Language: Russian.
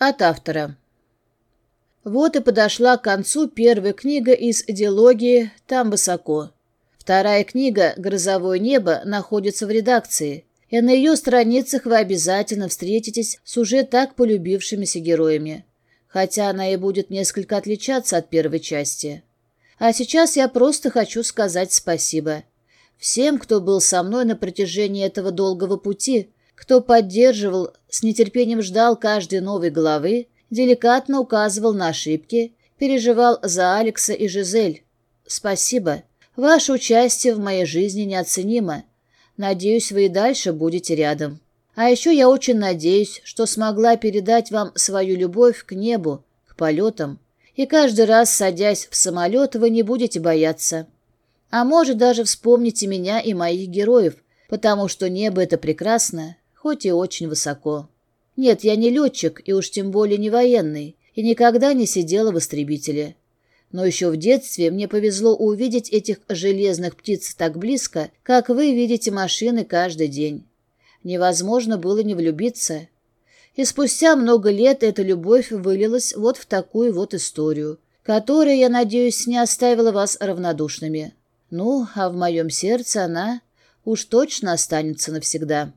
от автора. Вот и подошла к концу первая книга из идеологии «Там высоко». Вторая книга «Грозовое небо» находится в редакции, и на ее страницах вы обязательно встретитесь с уже так полюбившимися героями, хотя она и будет несколько отличаться от первой части. А сейчас я просто хочу сказать спасибо. Всем, кто был со мной на протяжении этого долгого пути – кто поддерживал с нетерпением ждал каждой новой главы, деликатно указывал на ошибки, переживал за Алекса и Жизель. Спасибо. Ваше участие в моей жизни неоценимо. Надеюсь, вы и дальше будете рядом. А еще я очень надеюсь, что смогла передать вам свою любовь к небу, к полетам. И каждый раз, садясь в самолет, вы не будете бояться. А может, даже вспомните меня и моих героев, потому что небо — это прекрасно, хоть и очень высоко. Нет, я не летчик и уж тем более не военный, и никогда не сидела в истребителе. Но еще в детстве мне повезло увидеть этих железных птиц так близко, как вы видите машины каждый день. Невозможно было не влюбиться. И спустя много лет эта любовь вылилась вот в такую вот историю, которая, я надеюсь, не оставила вас равнодушными. Ну, а в моем сердце она уж точно останется навсегда.